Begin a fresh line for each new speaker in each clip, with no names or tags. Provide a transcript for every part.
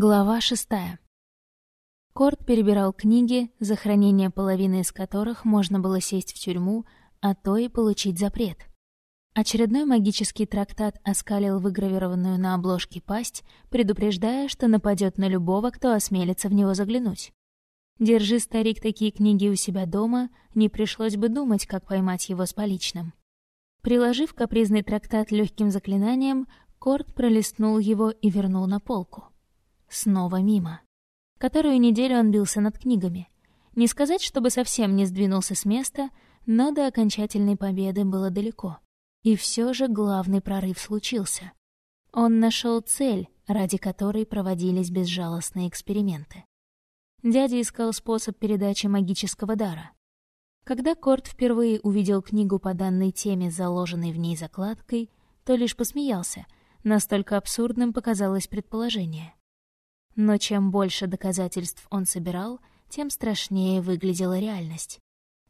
Глава шестая. Корт перебирал книги, за хранение половины из которых можно было сесть в тюрьму, а то и получить запрет. Очередной магический трактат оскалил выгравированную на обложке пасть, предупреждая, что нападет на любого, кто осмелится в него заглянуть. Держи, старик, такие книги у себя дома, не пришлось бы думать, как поймать его с поличным. Приложив капризный трактат легким заклинанием, Корт пролистнул его и вернул на полку. Снова мимо. Которую неделю он бился над книгами. Не сказать, чтобы совсем не сдвинулся с места, но до окончательной победы было далеко. И все же главный прорыв случился. Он нашел цель, ради которой проводились безжалостные эксперименты. Дядя искал способ передачи магического дара. Когда Корт впервые увидел книгу по данной теме, заложенной в ней закладкой, то лишь посмеялся, настолько абсурдным показалось предположение. Но чем больше доказательств он собирал, тем страшнее выглядела реальность.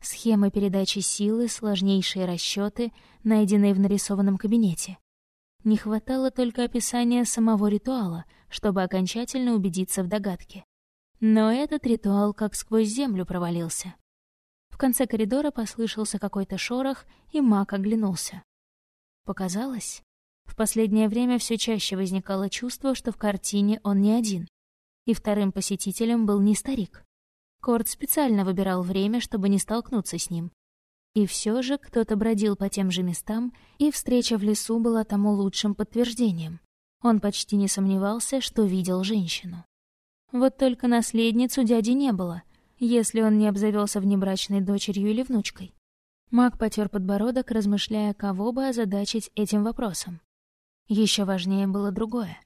Схемы передачи силы, сложнейшие расчеты, найденные в нарисованном кабинете. Не хватало только описания самого ритуала, чтобы окончательно убедиться в догадке. Но этот ритуал как сквозь землю провалился. В конце коридора послышался какой-то шорох, и маг оглянулся. Показалось? В последнее время все чаще возникало чувство, что в картине он не один и вторым посетителем был не старик. Корт специально выбирал время, чтобы не столкнуться с ним. И все же кто-то бродил по тем же местам, и встреча в лесу была тому лучшим подтверждением. Он почти не сомневался, что видел женщину. Вот только наследницу дяди не было, если он не обзавелся внебрачной дочерью или внучкой. Маг потер подбородок, размышляя, кого бы озадачить этим вопросом. Еще важнее было другое.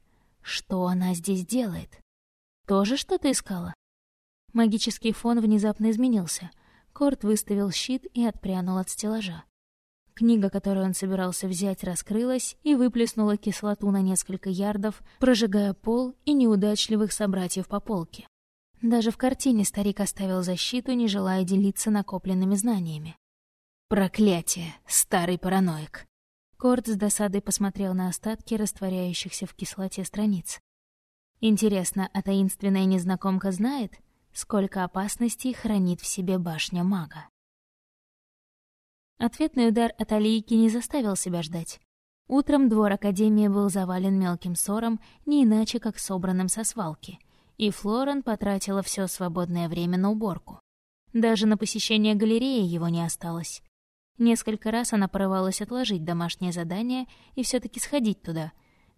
Что она здесь делает? Тоже что-то искала? Магический фон внезапно изменился. Корт выставил щит и отпрянул от стеллажа. Книга, которую он собирался взять, раскрылась и выплеснула кислоту на несколько ярдов, прожигая пол и неудачливых собратьев по полке. Даже в картине старик оставил защиту, не желая делиться накопленными знаниями. «Проклятие! Старый параноик!» Корт с досадой посмотрел на остатки растворяющихся в кислоте страниц. Интересно, а таинственная незнакомка знает, сколько опасностей хранит в себе башня мага? Ответный удар от Алийки не заставил себя ждать. Утром двор Академии был завален мелким ссором, не иначе как собранным со свалки, и Флорен потратила все свободное время на уборку. Даже на посещение галереи его не осталось. Несколько раз она порывалась отложить домашнее задание и все таки сходить туда,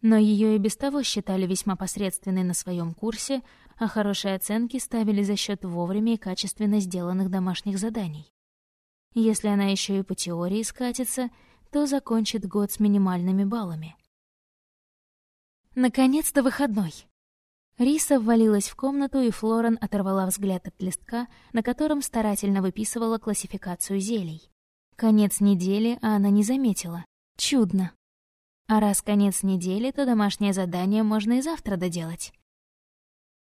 но ее и без того считали весьма посредственной на своем курсе, а хорошие оценки ставили за счет вовремя и качественно сделанных домашних заданий. Если она еще и по теории скатится, то закончит год с минимальными баллами. Наконец-то выходной. Риса ввалилась в комнату, и Флорен оторвала взгляд от листка, на котором старательно выписывала классификацию зелий. Конец недели, а она не заметила. Чудно. А раз конец недели, то домашнее задание можно и завтра доделать.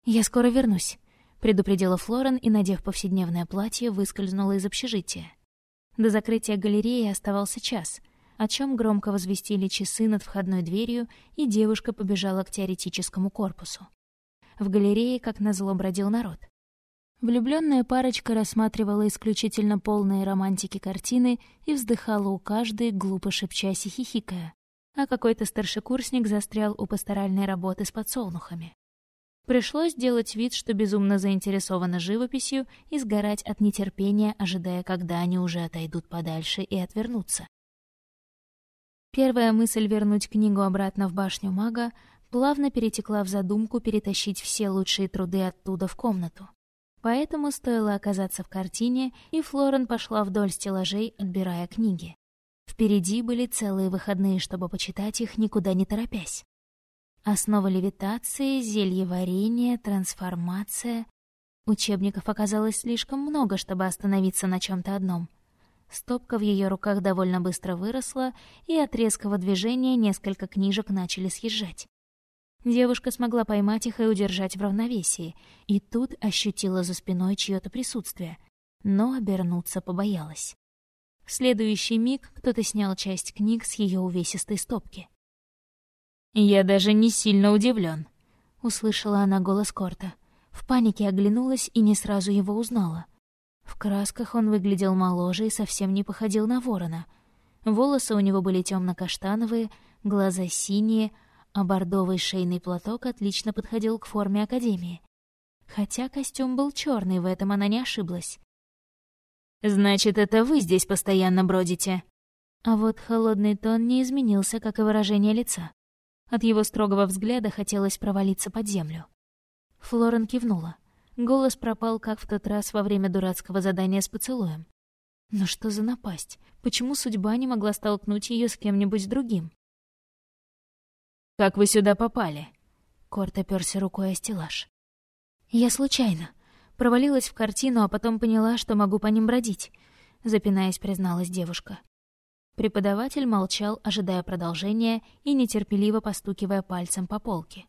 «Я скоро вернусь», — предупредила Флорен и, надев повседневное платье, выскользнула из общежития. До закрытия галереи оставался час, о чем громко возвестили часы над входной дверью, и девушка побежала к теоретическому корпусу. В галерее, как назло, бродил народ. Влюбленная парочка рассматривала исключительно полные романтики картины и вздыхала у каждой, глупо шепчась и хихикая а какой-то старшекурсник застрял у пасторальной работы с подсолнухами. Пришлось делать вид, что безумно заинтересована живописью и сгорать от нетерпения, ожидая, когда они уже отойдут подальше и отвернутся. Первая мысль вернуть книгу обратно в башню мага плавно перетекла в задумку перетащить все лучшие труды оттуда в комнату. Поэтому стоило оказаться в картине, и Флорен пошла вдоль стеллажей, отбирая книги. Впереди были целые выходные, чтобы почитать их, никуда не торопясь. Основа левитации, зелье варенья, трансформация. Учебников оказалось слишком много, чтобы остановиться на чем то одном. Стопка в ее руках довольно быстро выросла, и от резкого движения несколько книжек начали съезжать. Девушка смогла поймать их и удержать в равновесии, и тут ощутила за спиной чье то присутствие, но обернуться побоялась. В следующий миг кто-то снял часть книг с ее увесистой стопки. «Я даже не сильно удивлен. — услышала она голос Корта. В панике оглянулась и не сразу его узнала. В красках он выглядел моложе и совсем не походил на ворона. Волосы у него были темно каштановые глаза синие, а бордовый шейный платок отлично подходил к форме Академии. Хотя костюм был черный, в этом она не ошиблась.
«Значит, это вы здесь постоянно бродите?»
А вот холодный тон не изменился, как и выражение лица. От его строгого взгляда хотелось провалиться под землю. Флорен кивнула. Голос пропал, как в тот раз во время дурацкого задания с поцелуем. Но что за напасть? Почему судьба не могла столкнуть ее с кем-нибудь другим?
«Как вы сюда попали?»
Корт оперся рукой о стеллаж. «Я случайно. Провалилась в картину, а потом поняла, что могу по ним бродить», — запинаясь, призналась девушка. Преподаватель молчал, ожидая продолжения и нетерпеливо постукивая пальцем по полке.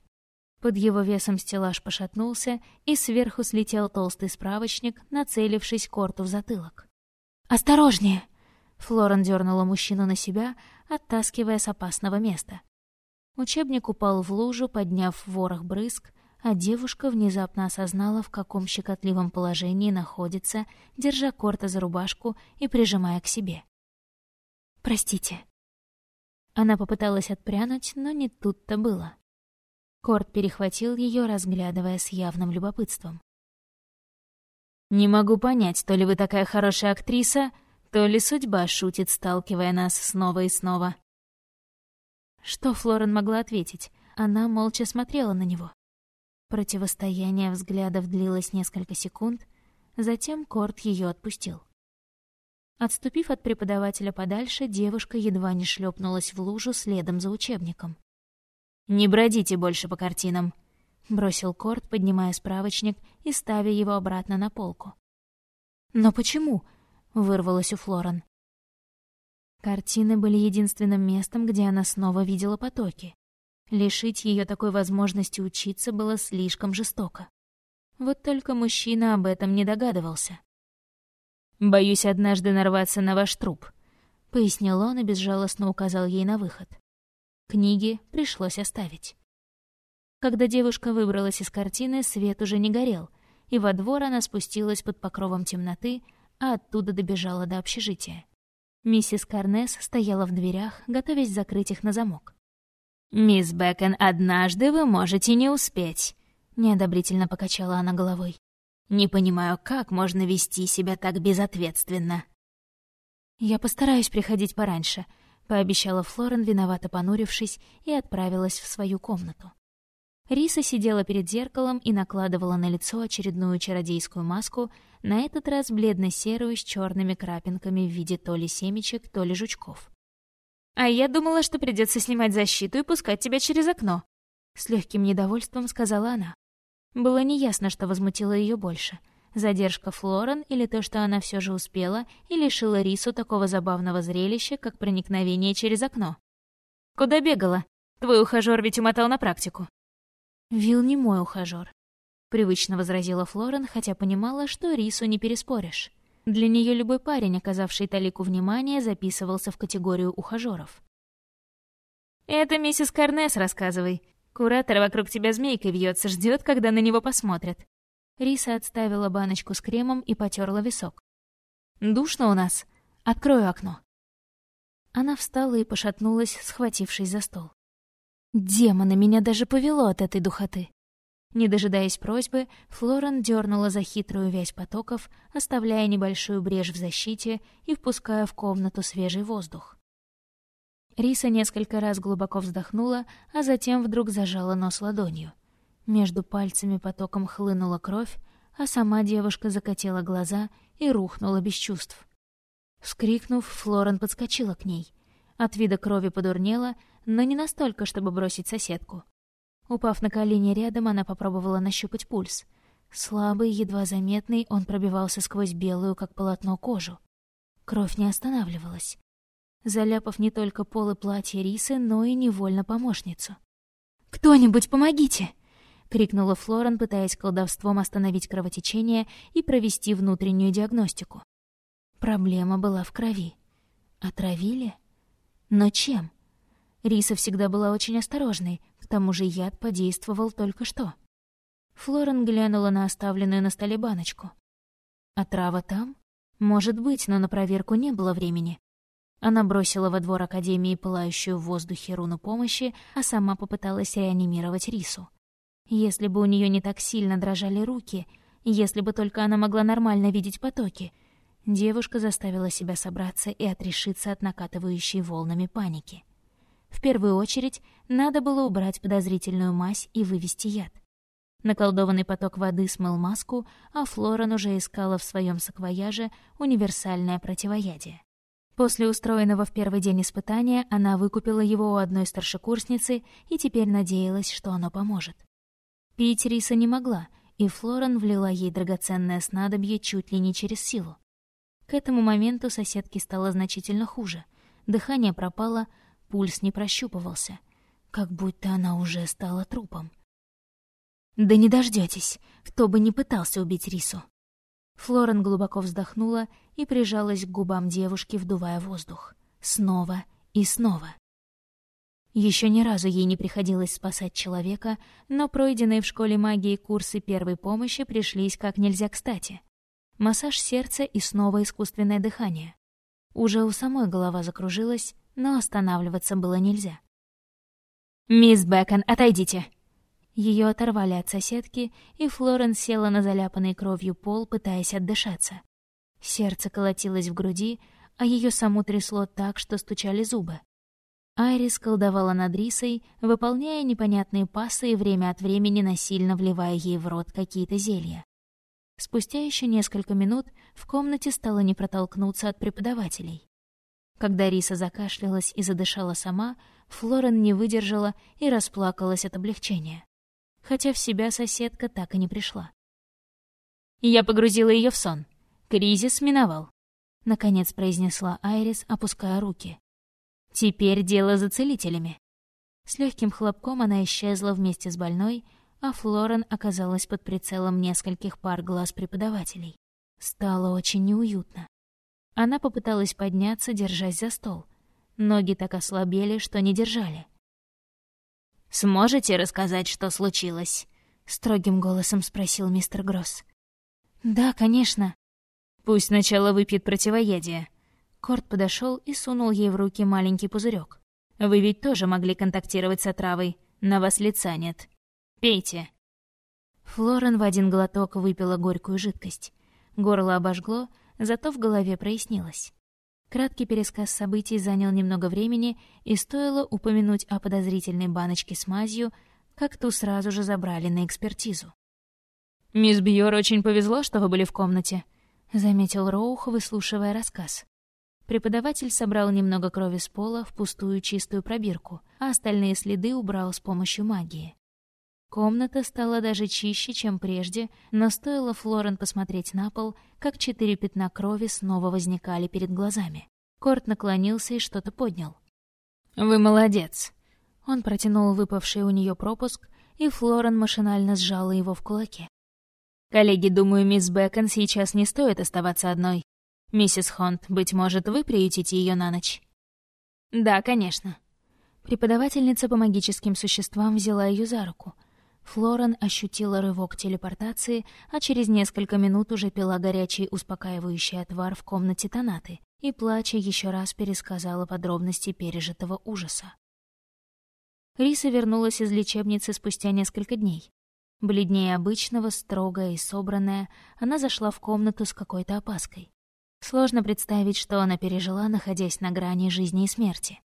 Под его весом стеллаж пошатнулся, и сверху слетел толстый справочник, нацелившись Корту в затылок. «Осторожнее!» Флорен дернула мужчину на себя, оттаскивая с опасного места. Учебник упал в лужу, подняв ворох брызг, а девушка внезапно осознала, в каком щекотливом положении находится, держа Корта за рубашку и прижимая к себе. «Простите». Она попыталась отпрянуть, но не тут-то было. Корт перехватил ее, разглядывая с явным любопытством.
«Не могу понять, то ли вы такая хорошая актриса, то ли судьба шутит, сталкивая нас снова и снова».
Что Флорен могла ответить? Она молча смотрела на него. Противостояние взглядов длилось несколько секунд, затем Корт ее отпустил. Отступив от преподавателя подальше, девушка едва не шлепнулась в лужу следом за учебником.
«Не бродите больше по картинам», —
бросил Корт, поднимая справочник и ставя его обратно на полку. «Но почему?» — вырвалось у Флорен. Картины были единственным местом, где она снова видела потоки. Лишить ее такой возможности учиться было слишком жестоко. Вот только мужчина об этом не догадывался.
«Боюсь однажды нарваться на ваш труп», —
пояснил он и безжалостно указал ей на выход. Книги пришлось оставить. Когда девушка выбралась из картины, свет уже не горел, и во двор она спустилась под покровом темноты, а оттуда добежала до общежития. Миссис Карнес стояла в дверях, готовясь закрыть их на замок.
«Мисс Бэкон, однажды вы можете не успеть», — неодобрительно покачала она головой. «Не понимаю, как можно вести себя так безответственно».
«Я постараюсь приходить пораньше», — пообещала Флорен, виновато понурившись, и отправилась в свою комнату. Риса сидела перед зеркалом и накладывала на лицо очередную чародейскую маску, на этот раз бледно-серую с черными крапинками в виде то ли семечек, то ли жучков.
«А я думала, что придется снимать защиту и пускать тебя через окно», —
с легким недовольством сказала она. Было неясно, что возмутило ее больше. Задержка Флорен или то, что она все же успела и лишила Рису такого забавного зрелища, как проникновение через окно.
«Куда бегала? Твой ухажёр ведь умотал на практику».
«Вил не мой ухажёр», — привычно возразила Флорен, хотя понимала, что Рису не переспоришь. Для нее любой парень, оказавший Талику внимания, записывался в категорию ухажёров.
«Это миссис Карнес, рассказывай. Куратор вокруг тебя змейкой вьется, ждет, когда на него посмотрят».
Риса отставила баночку с кремом и потерла висок. «Душно у нас. Открою окно». Она встала и пошатнулась, схватившись за стол. Демона, меня даже повело от этой духоты. Не дожидаясь просьбы, Флорен дернула за хитрую вязь потоков, оставляя небольшую брешь в защите и впуская в комнату свежий воздух. Риса несколько раз глубоко вздохнула, а затем вдруг зажала нос ладонью. Между пальцами потоком хлынула кровь, а сама девушка закатила глаза и рухнула без чувств. Вскрикнув, Флорен подскочила к ней. От вида крови подурнела, но не настолько, чтобы бросить соседку. Упав на колени рядом, она попробовала нащупать пульс. Слабый, едва заметный, он пробивался сквозь белую, как полотно, кожу. Кровь не останавливалась, заляпав не только полы платья Рисы, но и невольно помощницу. «Кто-нибудь помогите!» — крикнула Флорен, пытаясь колдовством остановить кровотечение и провести внутреннюю диагностику. Проблема была в крови. Отравили? Но чем? Риса всегда была очень осторожной, тому же яд подействовал только что. Флорен глянула на оставленную на столе баночку. А трава там? Может быть, но на проверку не было времени. Она бросила во двор Академии пылающую в воздухе руну помощи, а сама попыталась реанимировать Рису. Если бы у нее не так сильно дрожали руки, если бы только она могла нормально видеть потоки, девушка заставила себя собраться и отрешиться от накатывающей волнами паники. В первую очередь надо было убрать подозрительную мазь и вывести яд. Наколдованный поток воды смыл маску, а Флорен уже искала в своем саквояже универсальное противоядие. После устроенного в первый день испытания она выкупила его у одной старшекурсницы и теперь надеялась, что оно поможет. Пить риса не могла, и Флорен влила ей драгоценное снадобье чуть ли не через силу. К этому моменту соседке стало значительно хуже. Дыхание пропало, пульс не прощупывался. Как будто она уже стала трупом. «Да не дождётесь, кто бы не пытался убить Рису». Флорен глубоко вздохнула и прижалась к губам девушки, вдувая воздух. Снова и снова. Еще ни разу ей не приходилось спасать человека, но пройденные в школе магии курсы первой помощи пришлись как нельзя кстати. Массаж сердца и снова искусственное дыхание. Уже у самой голова закружилась, но останавливаться было нельзя. «Мисс Бэкон, отойдите!» Ее оторвали от соседки, и Флорен села на заляпанный кровью пол, пытаясь отдышаться. Сердце колотилось в груди, а ее саму трясло так, что стучали зубы. Айрис колдовала над Рисой, выполняя непонятные пасы и время от времени насильно вливая ей в рот какие-то зелья. Спустя еще несколько минут в комнате стало не протолкнуться от преподавателей. Когда Риса закашлялась и задышала сама, Флорен не выдержала и расплакалась от облегчения хотя в себя соседка так и не пришла. Я погрузила ее в сон. Кризис миновал. Наконец произнесла Айрис, опуская руки. Теперь дело за целителями. С легким хлопком она исчезла вместе с больной, а Флорен оказалась под прицелом нескольких пар глаз преподавателей. Стало очень неуютно. Она попыталась подняться, держась за стол. Ноги так ослабели, что не держали. «Сможете рассказать, что случилось?» — строгим голосом спросил мистер Гросс. «Да, конечно». «Пусть сначала выпьет противоядие». Корт подошел и сунул ей в руки маленький пузырек. «Вы ведь тоже могли контактировать с отравой. На вас лица нет. Пейте». Флорен в один глоток выпила горькую жидкость. Горло обожгло, зато в голове прояснилось. Краткий пересказ событий занял немного времени, и стоило упомянуть о подозрительной баночке с мазью, как ту сразу же забрали на экспертизу. «Мисс Бьор очень повезло, что вы были в комнате», — заметил Роух, выслушивая рассказ. Преподаватель собрал немного крови с пола в пустую чистую пробирку, а остальные следы убрал с помощью магии. Комната стала даже чище, чем прежде, но стоило Флорен посмотреть на пол, как четыре пятна крови снова возникали перед глазами. Корт наклонился и что-то поднял. «Вы молодец!» Он протянул выпавший у нее пропуск, и Флорен машинально сжала его в кулаке. «Коллеги, думаю, мисс Бэкон сейчас не стоит оставаться одной. Миссис Хонт, быть может, вы приютите ее на ночь?» «Да, конечно». Преподавательница по магическим существам взяла ее за руку — Флорен ощутила рывок телепортации, а через несколько минут уже пила горячий успокаивающий отвар в комнате Танаты и, плача, еще раз пересказала подробности пережитого ужаса. Риса вернулась из лечебницы спустя несколько дней. Бледнее обычного, строгая и собранная, она зашла в комнату с какой-то опаской. Сложно представить, что она пережила, находясь на грани жизни и смерти.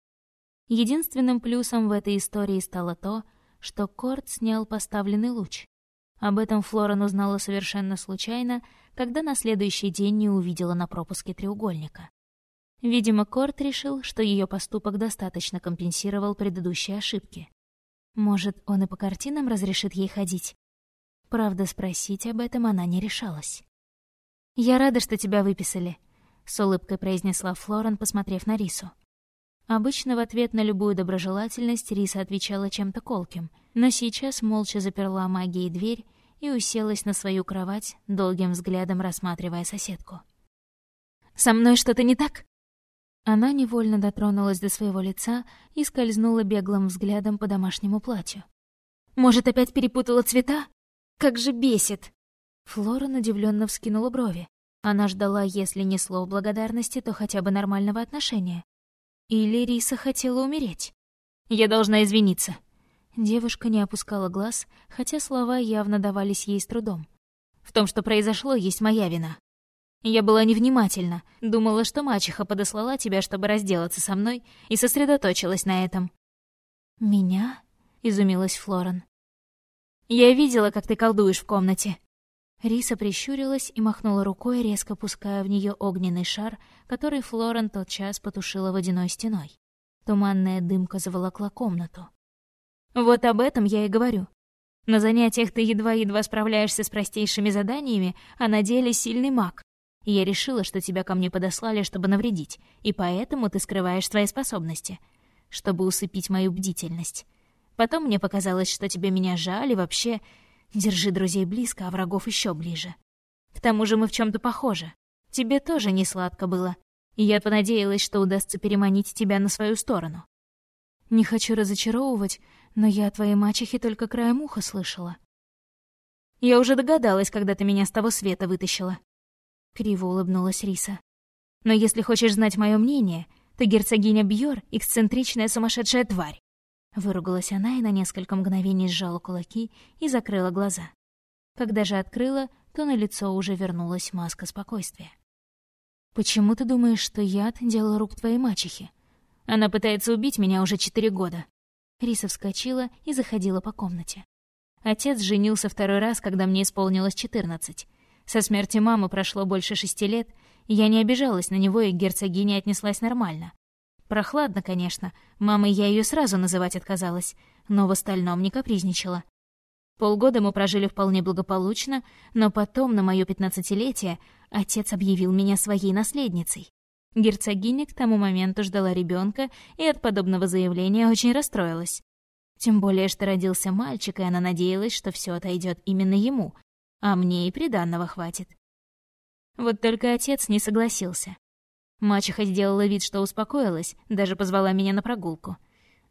Единственным плюсом в этой истории стало то, что Корт снял поставленный луч. Об этом Флорен узнала совершенно случайно, когда на следующий день не увидела на пропуске треугольника. Видимо, Корт решил, что ее поступок достаточно компенсировал предыдущие ошибки. Может, он и по картинам разрешит ей ходить? Правда, спросить об этом она не решалась. «Я рада, что тебя выписали», — с улыбкой произнесла Флорен, посмотрев на Рису. Обычно в ответ на любую доброжелательность Риса отвечала чем-то колким, но сейчас молча заперла магией дверь и уселась на свою кровать, долгим взглядом рассматривая соседку. «Со мной что-то не так?» Она невольно дотронулась до своего лица и скользнула беглым взглядом по домашнему платью.
«Может, опять перепутала цвета? Как же бесит!»
Флорен удивленно вскинула брови. Она ждала, если не слов благодарности, то хотя бы нормального отношения. Или Риса хотела умереть.
«Я должна извиниться».
Девушка не опускала глаз, хотя слова явно давались ей с трудом.
«В том, что произошло, есть моя вина. Я была невнимательна, думала, что мачеха подослала тебя, чтобы разделаться со мной, и сосредоточилась на этом».
«Меня?» — изумилась Флорен.
«Я видела, как ты колдуешь в комнате».
Риса прищурилась и махнула рукой, резко пуская в нее огненный шар, который Флорен тотчас потушила водяной стеной. Туманная дымка заволокла комнату.
«Вот об этом я и говорю. На занятиях ты едва-едва справляешься с простейшими заданиями, а на деле сильный маг я решила, что тебя ко мне подослали, чтобы навредить, и поэтому ты скрываешь свои способности, чтобы усыпить мою бдительность. Потом мне показалось, что тебе меня жаль, и вообще... Держи друзей близко, а врагов еще ближе. К тому же мы в чем то похожи. Тебе тоже не сладко было, и я понадеялась, что удастся переманить тебя на свою сторону.
Не хочу разочаровывать, но я о твоей мачехе только краем уха слышала.
Я уже догадалась, когда ты меня с того света вытащила.
— криво улыбнулась Риса.
«Но если хочешь знать мое мнение, то герцогиня Бьор — эксцентричная сумасшедшая тварь!»
Выругалась она и на несколько мгновений сжала кулаки и закрыла глаза. Когда же открыла, то на лицо уже вернулась маска спокойствия. «Почему ты думаешь, что яд — дело рук твоей мачехи?
Она пытается убить меня уже четыре года».
Риса вскочила и заходила по комнате.
Отец женился второй раз, когда мне исполнилось четырнадцать. Со смерти мамы прошло больше шести лет, и я не обижалась на него, и герцогиня отнеслась нормально. Прохладно, конечно, мамой я ее сразу называть отказалась, но в остальном не капризничала. Полгода мы прожили вполне благополучно, но потом, на моё пятнадцатилетие, отец объявил меня своей наследницей. Герцогиня к тому моменту ждала ребенка и от подобного заявления очень расстроилась. Тем более, что родился мальчик, и она надеялась, что все отойдет именно ему, а мне и приданного хватит. Вот только отец не согласился. Мачеха сделала вид, что успокоилась, даже позвала меня на прогулку.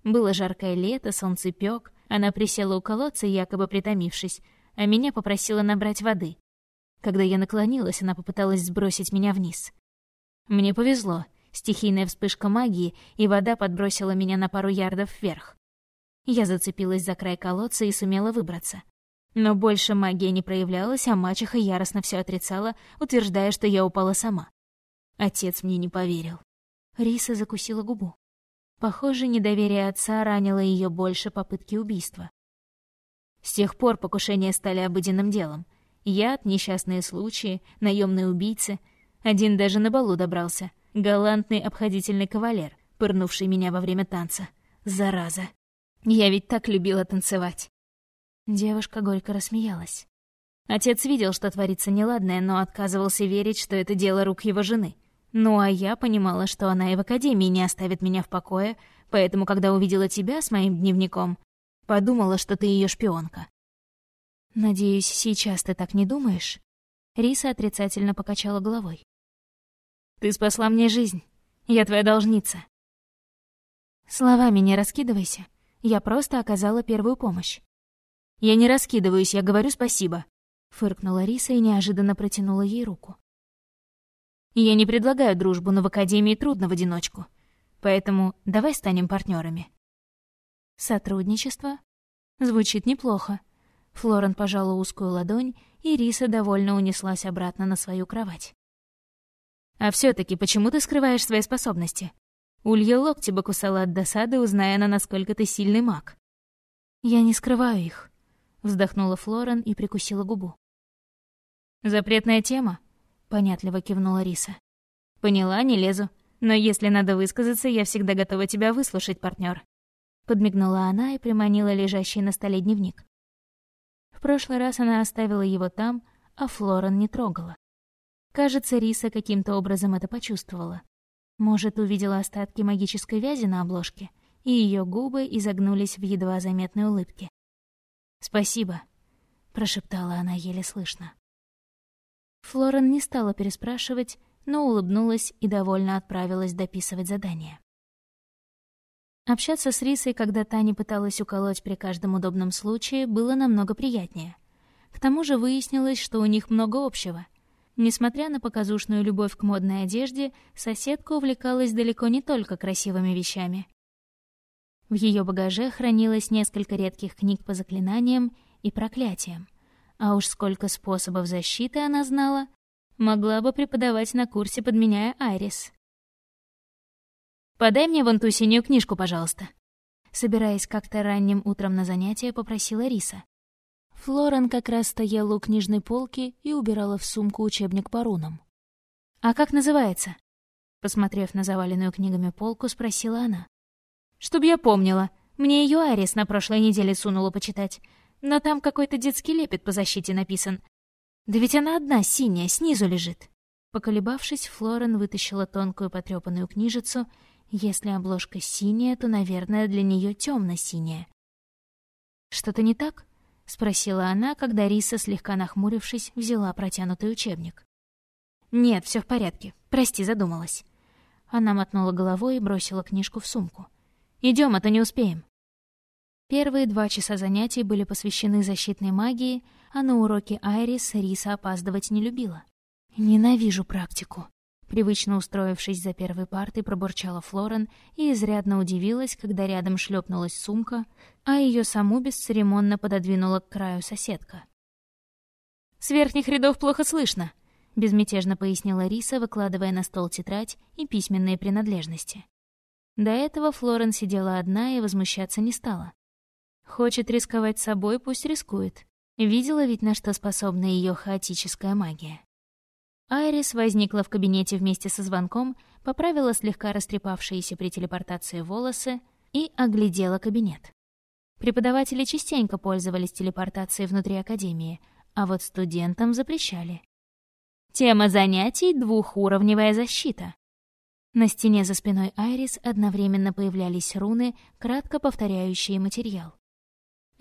Было жаркое лето, солнце пёк, она присела у колодца, якобы притомившись, а меня попросила набрать воды. Когда я наклонилась, она попыталась сбросить меня вниз. Мне повезло. Стихийная вспышка магии, и вода подбросила меня на пару ярдов вверх. Я зацепилась за край колодца и сумела выбраться. Но больше магия не проявлялась, а мачеха яростно все отрицала, утверждая, что я упала сама. Отец мне не поверил.
Риса закусила губу. Похоже, недоверие отца ранило ее больше попытки убийства.
С тех пор покушения стали обыденным делом. Яд, несчастные случаи, наемные убийцы. Один даже на балу добрался. Галантный обходительный кавалер, пырнувший меня во время танца. Зараза. Я ведь так любила танцевать.
Девушка горько рассмеялась.
Отец видел, что творится неладное, но отказывался верить, что это дело рук его жены. Ну а я понимала, что она и в академии не оставит меня в покое, поэтому, когда увидела тебя с моим дневником, подумала, что ты ее шпионка.
«Надеюсь, сейчас ты так не думаешь?» Риса отрицательно покачала головой.
«Ты спасла мне жизнь. Я твоя должница».
«Словами не раскидывайся. Я просто оказала первую помощь.
Я не раскидываюсь, я говорю спасибо», —
фыркнула Риса и неожиданно протянула ей руку.
«Я не предлагаю дружбу, но в Академии трудно в одиночку. Поэтому давай станем партнерами.
«Сотрудничество?» Звучит неплохо. Флорен пожала узкую ладонь, и Риса довольно унеслась обратно на свою кровать.
«А все таки почему ты скрываешь свои способности? Улья локти бы кусала от досады, узная она, насколько ты сильный маг».
«Я не скрываю их. Вздохнула Флорен и прикусила губу.
«Запретная тема?» — понятливо кивнула Риса. «Поняла, не лезу. Но если надо высказаться, я всегда готова тебя выслушать, партнер.
Подмигнула она и приманила лежащий на столе дневник. В прошлый раз она оставила его там, а Флорен не трогала. Кажется, Риса каким-то образом это почувствовала. Может, увидела остатки магической вязи на обложке, и ее губы изогнулись в едва заметной улыбке.
«Спасибо», — прошептала она еле слышно.
Флорен не стала переспрашивать, но улыбнулась и довольно отправилась дописывать задание. Общаться с Рисой, когда Таня пыталась уколоть при каждом удобном случае, было намного приятнее. К тому же выяснилось, что у них много общего. Несмотря на показушную любовь к модной одежде, соседка увлекалась далеко не только красивыми вещами. В ее багаже хранилось несколько редких книг по заклинаниям и проклятиям. А уж сколько способов защиты она знала, могла бы преподавать на курсе, подменяя Айрис. «Подай мне вон ту синюю книжку, пожалуйста». Собираясь как-то ранним утром на занятие, попросила Риса. Флорен как раз стояла у книжной полки и убирала в сумку учебник по рунам. «А как называется?» Посмотрев на заваленную книгами полку, спросила она. «Чтоб я помнила. Мне ее Арис на прошлой неделе сунула почитать. Но там какой-то детский лепет по защите написан. Да ведь она одна, синяя, снизу лежит». Поколебавшись, Флорен вытащила тонкую потрепанную книжицу если обложка синяя, то, наверное, для нее темно-синяя. «Что-то не так?» — спросила она, когда Риса, слегка нахмурившись, взяла протянутый учебник. «Нет, все в порядке. Прости, задумалась». Она мотнула головой и бросила книжку в сумку. Идем, а то не успеем». Первые два часа занятий были посвящены защитной магии, а на уроки Айрис Риса опаздывать не любила. «Ненавижу практику», Привычно устроившись за первой партой, пробурчала Флорен и изрядно удивилась, когда рядом шлепнулась сумка, а ее саму бесцеремонно пододвинула к краю соседка. «С верхних рядов плохо слышно», — безмятежно пояснила Риса, выкладывая на стол тетрадь и письменные принадлежности. До этого Флорен сидела одна и возмущаться не стала. Хочет рисковать собой, пусть рискует. Видела ведь, на что способна ее хаотическая магия. Айрис возникла в кабинете вместе со звонком, поправила слегка растрепавшиеся при телепортации волосы и оглядела кабинет. Преподаватели частенько пользовались телепортацией внутри Академии, а вот студентам запрещали. Тема занятий — двухуровневая защита. На стене за спиной Айрис одновременно появлялись руны, кратко повторяющие материал.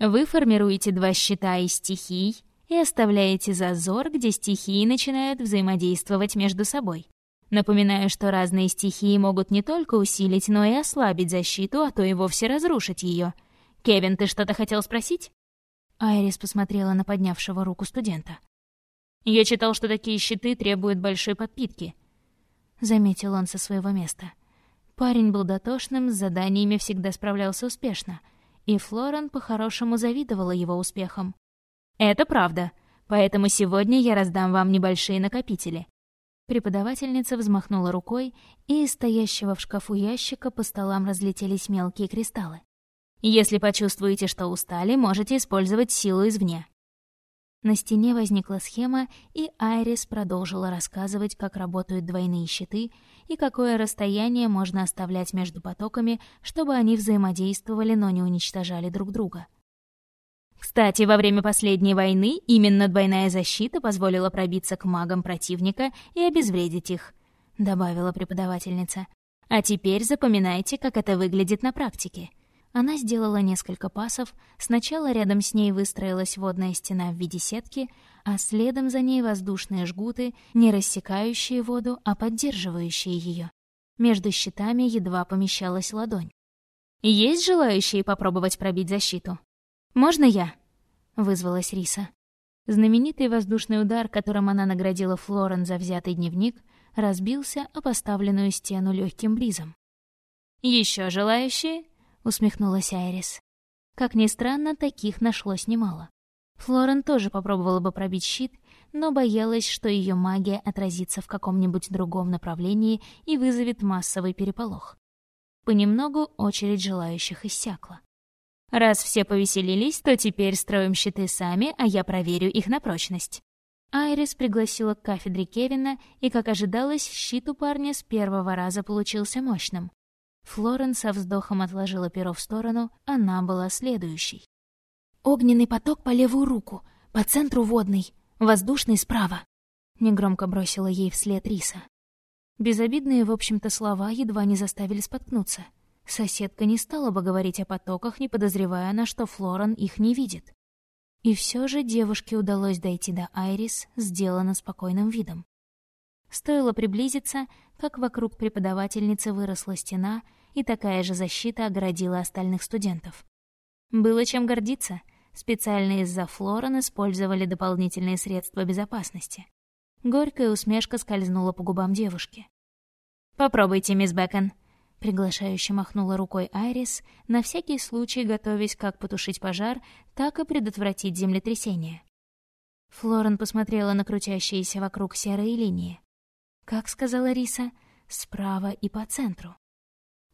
Вы формируете два щита из стихий и оставляете зазор, где стихии начинают взаимодействовать между собой. Напоминаю, что разные стихии могут не только усилить, но и ослабить защиту, а то и вовсе разрушить ее. «Кевин, ты что-то хотел спросить?» Айрис посмотрела на поднявшего руку студента. «Я читал, что такие щиты требуют большой подпитки», — заметил он со своего места. Парень был дотошным, с заданиями всегда справлялся успешно, и Флорен по-хорошему завидовала его успехам. Это правда. Поэтому сегодня я раздам вам небольшие накопители. Преподавательница взмахнула рукой, и из стоящего в шкафу ящика по столам разлетелись мелкие кристаллы. Если почувствуете, что устали, можете использовать силу извне. На стене возникла схема, и Айрис продолжила рассказывать, как работают двойные щиты и какое расстояние можно оставлять между потоками, чтобы они взаимодействовали, но не уничтожали друг друга. Кстати, во время последней войны именно двойная защита позволила пробиться к магам противника и обезвредить их, добавила преподавательница. А теперь запоминайте, как это выглядит на практике. Она сделала несколько пасов, сначала рядом с ней выстроилась водная стена в виде сетки, а следом за ней воздушные жгуты, не рассекающие воду, а поддерживающие ее. Между щитами едва помещалась ладонь. «Есть желающие попробовать пробить защиту?» «Можно я?» — вызвалась Риса. Знаменитый воздушный удар, которым она наградила Флорен за взятый дневник, разбился о поставленную стену легким бризом. Еще желающие?» — усмехнулась Айрис. Как ни странно, таких нашлось немало. Флорен тоже попробовала бы пробить щит, но боялась, что ее магия отразится в каком-нибудь другом направлении и вызовет массовый переполох. Понемногу очередь желающих иссякла. Раз все повеселились, то теперь строим щиты сами, а я проверю их на прочность. Айрис пригласила к кафедре Кевина, и, как ожидалось, щит у парня с первого раза получился мощным. Флорен со вздохом отложила перо в сторону, она была следующей. «Огненный поток по левую руку, по центру водный, воздушный справа», — негромко бросила ей вслед Риса. Безобидные, в общем-то, слова едва не заставили споткнуться — Соседка не стала бы говорить о потоках, не подозревая, на что Флоран их не видит. И все же девушке удалось дойти до Айрис, сделано спокойным видом. Стоило приблизиться, как вокруг преподавательницы выросла стена, и такая же защита оградила остальных студентов. Было чем гордиться. Специально из-за Флорен использовали дополнительные средства безопасности. Горькая усмешка скользнула по губам девушки. «Попробуйте, мисс Бэкон», — приглашающе махнула рукой Айрис, на всякий случай готовясь как потушить пожар, так и предотвратить землетрясение. Флорен посмотрела на крутящиеся вокруг серые линии. Как сказала Риса, справа и по центру.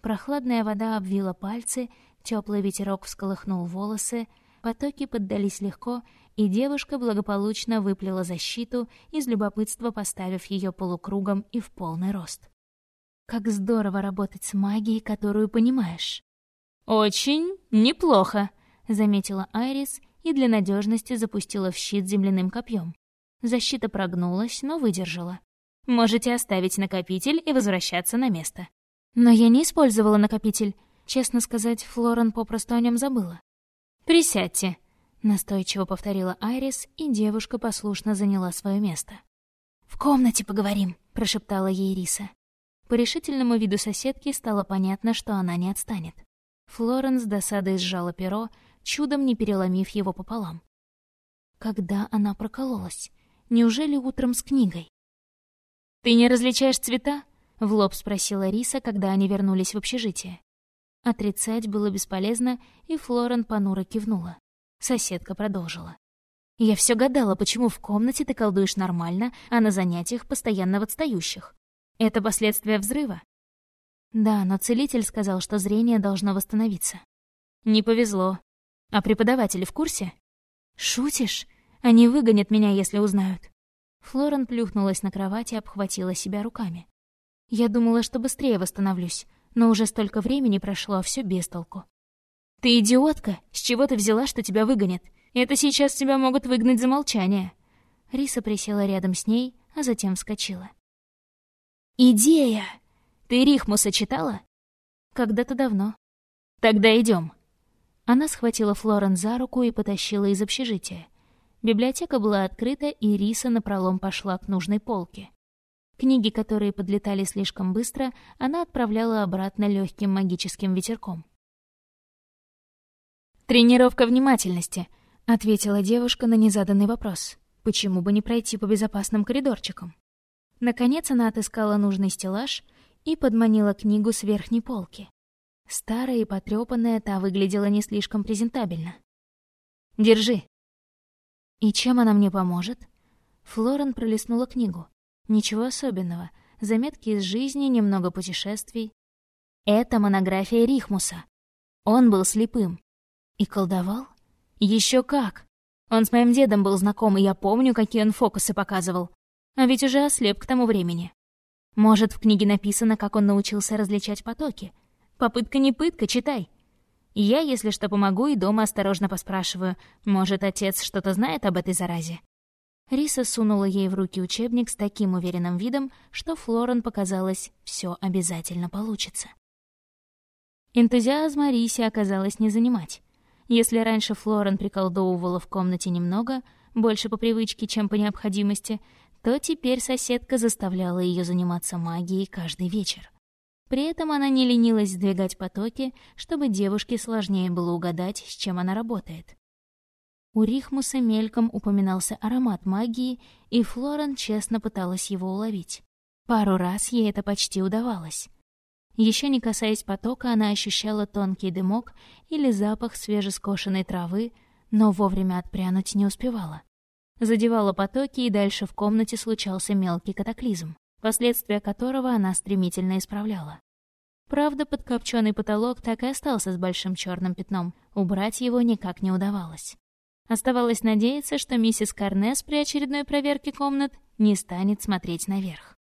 Прохладная вода обвила пальцы, теплый ветерок всколыхнул волосы, потоки поддались легко, и девушка благополучно выплела защиту, из любопытства поставив ее полукругом и в полный рост. Как здорово работать с магией, которую понимаешь.
«Очень неплохо», —
заметила Айрис и для надежности запустила в щит земляным копьем. Защита прогнулась, но выдержала.
«Можете оставить накопитель и возвращаться на место».
Но я не использовала накопитель. Честно сказать, Флорен попросту о нем забыла.
«Присядьте», —
настойчиво повторила Айрис, и девушка послушно заняла свое место. «В комнате поговорим», — прошептала ей Риса. По решительному виду соседки стало понятно, что она не отстанет. Флоренс досадой сжала перо, чудом не переломив его пополам. Когда она прокололась? Неужели утром с книгой?
«Ты не различаешь цвета?»
— в лоб спросила Риса, когда они вернулись в общежитие. Отрицать было бесполезно, и Флорен понуро кивнула. Соседка продолжила. «Я все гадала, почему в комнате ты колдуешь нормально, а на занятиях постоянно в отстающих. Это последствия взрыва?» «Да, но целитель сказал, что зрение должно восстановиться».
«Не повезло. А преподаватели в курсе?»
«Шутишь? Они выгонят меня, если узнают». Флорен плюхнулась на кровать и обхватила себя руками. Я думала, что быстрее восстановлюсь, но уже столько времени прошло, а всё без толку.
«Ты идиотка! С чего ты взяла, что тебя выгонят? Это сейчас тебя могут выгнать за молчание!»
Риса присела рядом с ней, а затем вскочила.
«Идея! Ты Рихмуса читала?»
«Когда-то давно».
«Тогда идем.
Она схватила Флорен за руку и потащила из общежития. Библиотека была открыта, и Риса напролом пошла к нужной полке. Книги, которые подлетали слишком быстро, она отправляла обратно легким магическим ветерком.
«Тренировка внимательности», —
ответила девушка на незаданный вопрос. «Почему бы не пройти по безопасным коридорчикам?» Наконец она отыскала нужный стеллаж и подманила книгу с верхней полки. Старая и потрёпанная, та выглядела не слишком презентабельно.
«Держи».
«И чем она мне поможет?» Флорен пролистнула книгу. Ничего особенного. Заметки из жизни, немного путешествий. Это монография Рихмуса. Он был слепым. И колдовал? Еще как! Он с моим дедом был знаком, и я помню, какие он фокусы показывал. А ведь уже ослеп к тому времени. Может, в книге написано, как он научился различать потоки. Попытка не пытка, читай. Я, если что, помогу и дома осторожно поспрашиваю. Может, отец что-то знает об этой заразе? Риса сунула ей в руки учебник с таким уверенным видом, что Флорен показалось, все обязательно получится. Энтузиазма Рисе оказалось не занимать. Если раньше Флорен приколдовывала в комнате немного, больше по привычке, чем по необходимости, то теперь соседка заставляла ее заниматься магией каждый вечер. При этом она не ленилась сдвигать потоки, чтобы девушке сложнее было угадать, с чем она работает. У Рихмуса мельком упоминался аромат магии, и Флорен честно пыталась его уловить. Пару раз ей это почти удавалось. Еще не касаясь потока, она ощущала тонкий дымок или запах свежескошенной травы, но вовремя отпрянуть не успевала. Задевала потоки, и дальше в комнате случался мелкий катаклизм, последствия которого она стремительно исправляла. Правда, подкопченный потолок так и остался с большим черным пятном, убрать его никак не удавалось. Оставалось надеяться, что миссис Карнес при очередной проверке комнат не станет смотреть наверх.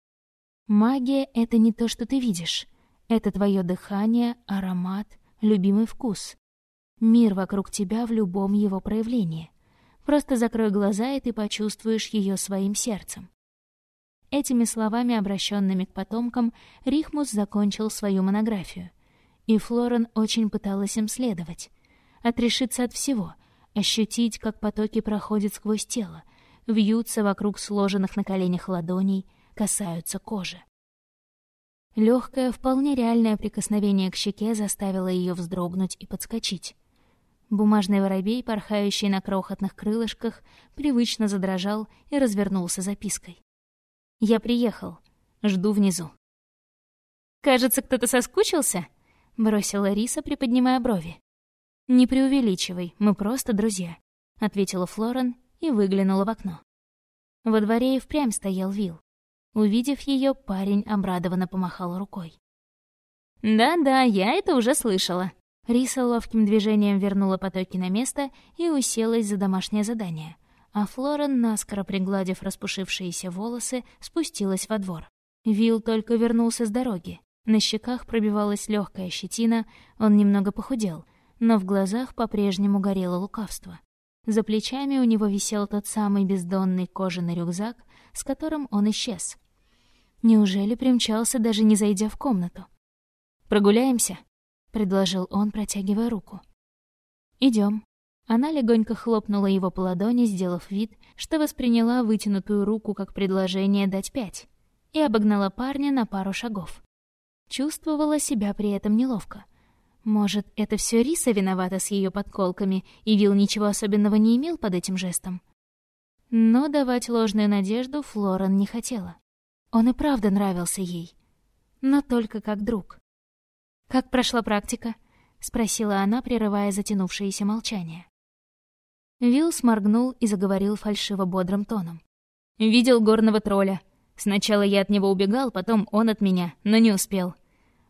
Магия — это не то, что ты видишь. Это твое дыхание, аромат, любимый вкус. Мир вокруг тебя в любом его проявлении. Просто закрой глаза, и ты почувствуешь ее своим сердцем. Этими словами, обращенными к потомкам, Рихмус закончил свою монографию. И Флорен очень пыталась им следовать. Отрешиться от всего — ощутить, как потоки проходят сквозь тело, вьются вокруг сложенных на коленях ладоней, касаются кожи. Легкое, вполне реальное прикосновение к щеке заставило ее вздрогнуть и подскочить. Бумажный воробей, порхающий на крохотных крылышках, привычно задрожал и развернулся запиской. «Я приехал. Жду внизу».
«Кажется, кто-то соскучился?» — бросила Риса, приподнимая брови.
«Не преувеличивай, мы просто друзья», — ответила Флорен и выглянула в окно. Во дворе и впрямь стоял Вил. Увидев ее, парень обрадованно помахал рукой.
«Да-да, я это уже слышала»,
Риса ловким движением вернула потоки на место и уселась за домашнее задание, а Флорен, наскоро пригладив распушившиеся волосы, спустилась во двор. Вил только вернулся с дороги. На щеках пробивалась легкая щетина, он немного похудел, но в глазах по-прежнему горело лукавство. За плечами у него висел тот самый бездонный кожаный рюкзак, с которым он исчез. Неужели примчался, даже не зайдя в комнату? «Прогуляемся?» — предложил он, протягивая руку. Идем. Она легонько хлопнула его по ладони, сделав вид, что восприняла вытянутую руку как предложение дать пять, и обогнала парня на пару шагов. Чувствовала себя при этом неловко. Может, это все Риса виновата с ее подколками, и Вил ничего особенного не имел под этим жестом? Но давать ложную надежду Флорен не хотела. Он и правда нравился ей, но только как друг.
«Как прошла практика?»
— спросила она, прерывая затянувшееся молчание. Вилл сморгнул и заговорил фальшиво-бодрым тоном.
«Видел горного тролля. Сначала я от него убегал, потом он от меня, но не успел.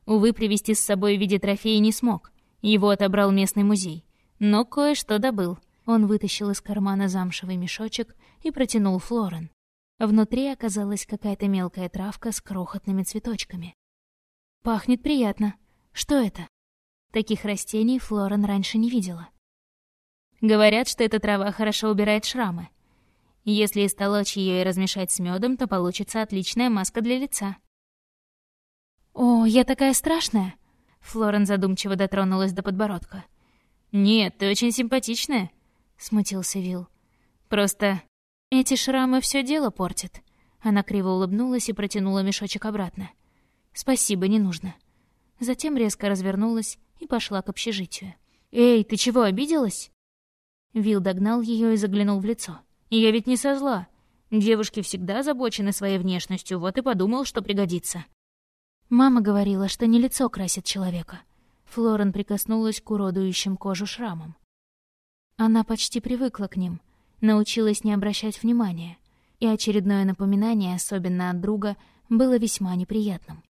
Увы, привезти с собой в виде трофея не смог. Его отобрал местный музей. Но кое-что добыл».
Он вытащил из кармана замшевый мешочек и протянул Флорен. Внутри оказалась какая-то мелкая травка с крохотными цветочками. «Пахнет приятно», что это? Таких растений Флорен раньше не видела.
Говорят, что эта трава хорошо убирает шрамы. Если истолочь ее и размешать с медом, то получится отличная маска для лица.
«О, я такая страшная!» Флорен задумчиво дотронулась до подбородка.
«Нет, ты очень симпатичная», — смутился Вил. «Просто
эти шрамы все дело портят». Она криво улыбнулась и протянула мешочек обратно. «Спасибо, не нужно». Затем резко развернулась и пошла к общежитию.
«Эй, ты чего, обиделась?»
Вил догнал ее и заглянул в лицо.
«Я ведь не со зла. Девушки всегда озабочены своей внешностью, вот и подумал, что пригодится».
Мама говорила, что не лицо красит человека. Флорен прикоснулась к уродующим кожу шрамам. Она почти привыкла к ним, научилась не обращать внимания, и очередное напоминание, особенно от друга, было весьма неприятным.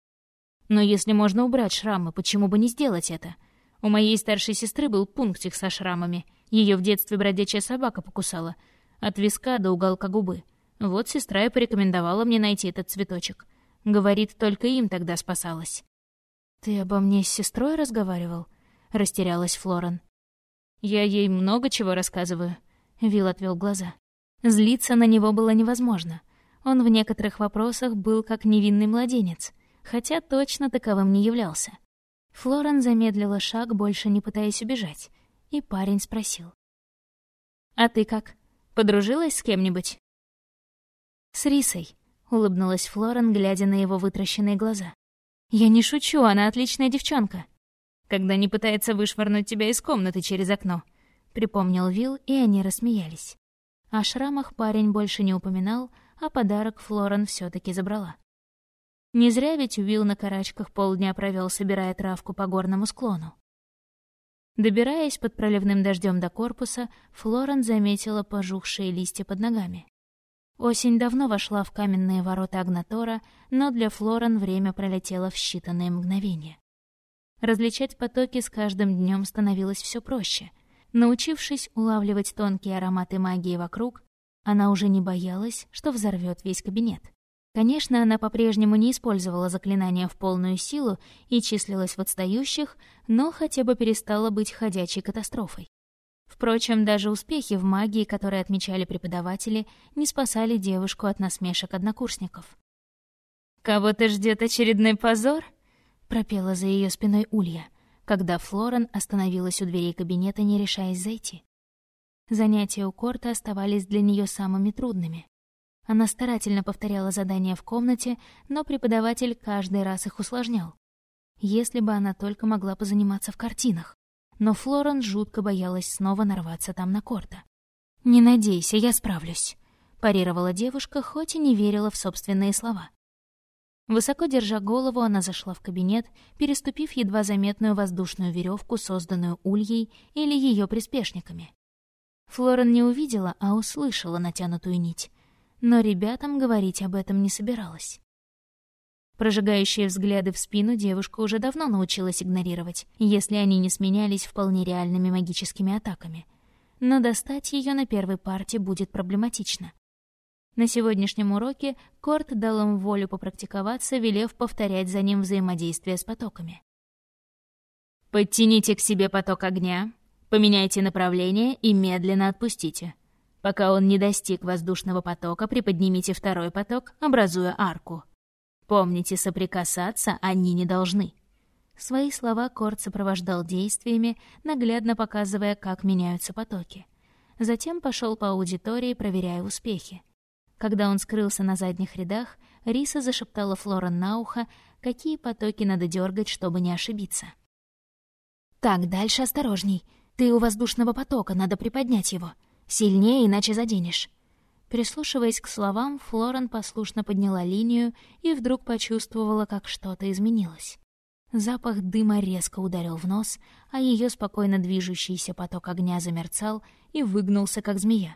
Но если можно убрать шрамы, почему бы не сделать это? У моей старшей сестры был пунктик со шрамами. Ее в детстве бродячая собака покусала. От виска до уголка губы. Вот сестра и порекомендовала мне найти этот цветочек. Говорит, только им тогда спасалась.
«Ты обо мне с сестрой разговаривал?» — растерялась Флорен.
«Я ей много чего рассказываю», —
Вил отвел глаза. Злиться на него было невозможно. Он в некоторых вопросах был как невинный младенец хотя точно таковым не являлся. Флорен замедлила шаг, больше не пытаясь убежать, и парень спросил.
«А ты как? Подружилась с кем-нибудь?»
«С Рисой», — улыбнулась Флорен, глядя на его вытращенные глаза.
«Я не шучу, она отличная девчонка. Когда не пытается вышвырнуть тебя из комнаты через окно», — припомнил Вил, и они рассмеялись.
О шрамах парень больше не упоминал, а подарок Флорен все таки забрала. Не зря ведь Уилл на карачках полдня провел, собирая травку по горному склону. Добираясь под проливным дождем до корпуса, Флорен заметила пожухшие листья под ногами. Осень давно вошла в каменные ворота Агнатора, но для Флорен время пролетело в считанные мгновения. Различать потоки с каждым днем становилось все проще. Научившись улавливать тонкие ароматы магии вокруг, она уже не боялась, что взорвет весь кабинет. Конечно, она по-прежнему не использовала заклинания в полную силу и числилась в отстающих, но хотя бы перестала быть ходячей катастрофой. Впрочем, даже успехи в магии, которые отмечали преподаватели, не спасали девушку от насмешек однокурсников.
«Кого-то ждет очередной позор?»
— пропела за ее спиной Улья, когда Флорен остановилась у дверей кабинета, не решаясь зайти. Занятия у Корта оставались для нее самыми трудными. Она старательно повторяла задания в комнате, но преподаватель каждый раз их усложнял. Если бы она только могла позаниматься в картинах. Но Флорен жутко боялась снова нарваться там на корта. «Не надейся, я справлюсь», — парировала девушка, хоть и не верила в собственные слова. Высоко держа голову, она зашла в кабинет, переступив едва заметную воздушную веревку, созданную Ульей или ее приспешниками. Флорен не увидела, а услышала натянутую нить, но ребятам говорить об этом не собиралась. Прожигающие взгляды в спину девушка уже давно научилась игнорировать, если они не сменялись вполне реальными магическими атаками. Но достать ее на первой партии будет проблематично. На сегодняшнем уроке Корт дал им волю попрактиковаться, велев повторять за ним взаимодействие с потоками.
«Подтяните к себе поток огня, поменяйте направление и медленно отпустите. Пока он не достиг воздушного потока, приподнимите второй поток, образуя арку. Помните, соприкасаться они не должны.
Свои слова Корт сопровождал действиями, наглядно показывая, как меняются потоки. Затем пошел по аудитории, проверяя успехи. Когда он скрылся на задних рядах, Риса зашептала Флорен на ухо, какие потоки надо дергать, чтобы не ошибиться. «Так, дальше осторожней. Ты у воздушного потока, надо приподнять его. Сильнее, иначе заденешь. Прислушиваясь к словам, Флорен послушно подняла линию и вдруг почувствовала, как что-то изменилось. Запах дыма резко ударил в нос, а ее спокойно движущийся поток огня замерцал и выгнулся, как змея.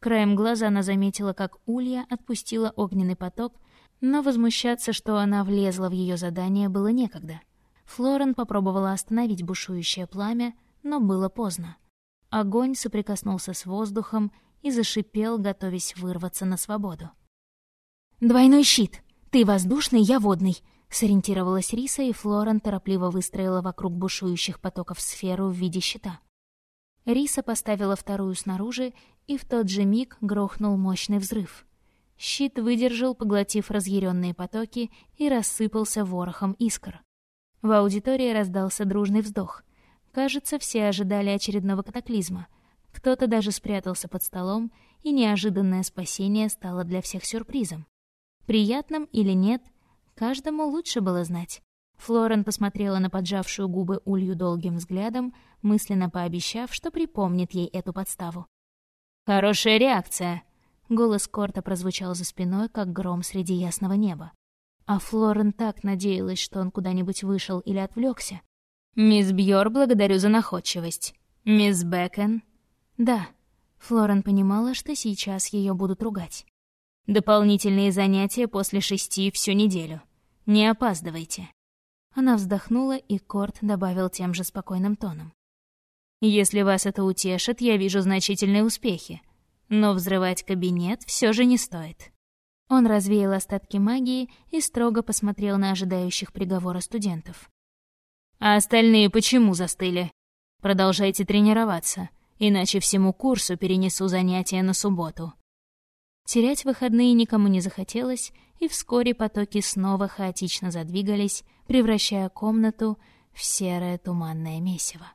Краем глаза она заметила, как Улья отпустила огненный поток, но возмущаться, что она влезла в ее задание, было некогда. Флорен попробовала остановить бушующее пламя, но было поздно. Огонь соприкоснулся с воздухом и зашипел, готовясь вырваться на свободу. «Двойной щит! Ты воздушный, я водный!» Сориентировалась Риса, и Флорен торопливо выстроила вокруг бушующих потоков сферу в виде щита. Риса поставила вторую снаружи, и в тот же миг грохнул мощный взрыв. Щит выдержал, поглотив разъяренные потоки, и рассыпался ворохом искр. В аудитории раздался дружный вздох. Кажется, все ожидали очередного катаклизма — кто-то даже спрятался под столом, и неожиданное спасение стало для всех сюрпризом. Приятным или нет, каждому лучше было знать. Флорен посмотрела на поджавшую губы Улью долгим взглядом, мысленно пообещав, что припомнит ей эту подставу.
«Хорошая реакция!»
Голос Корта прозвучал за спиной, как гром среди ясного неба. А Флорен так надеялась, что он куда-нибудь вышел или отвлекся.
«Мисс Бьор, благодарю за находчивость. Мисс Бэкон,
да, Флорен понимала, что сейчас ее будут ругать.
Дополнительные занятия после шести всю неделю. Не опаздывайте.
Она вздохнула, и Корт добавил тем же спокойным тоном.
«Если вас это утешит, я вижу значительные успехи. Но взрывать кабинет все же не стоит».
Он развеял остатки магии и строго посмотрел на ожидающих приговора студентов.
«А остальные почему застыли? Продолжайте тренироваться иначе всему курсу перенесу занятия на субботу.
Терять выходные никому не захотелось, и вскоре потоки снова хаотично задвигались, превращая комнату в серое туманное месиво.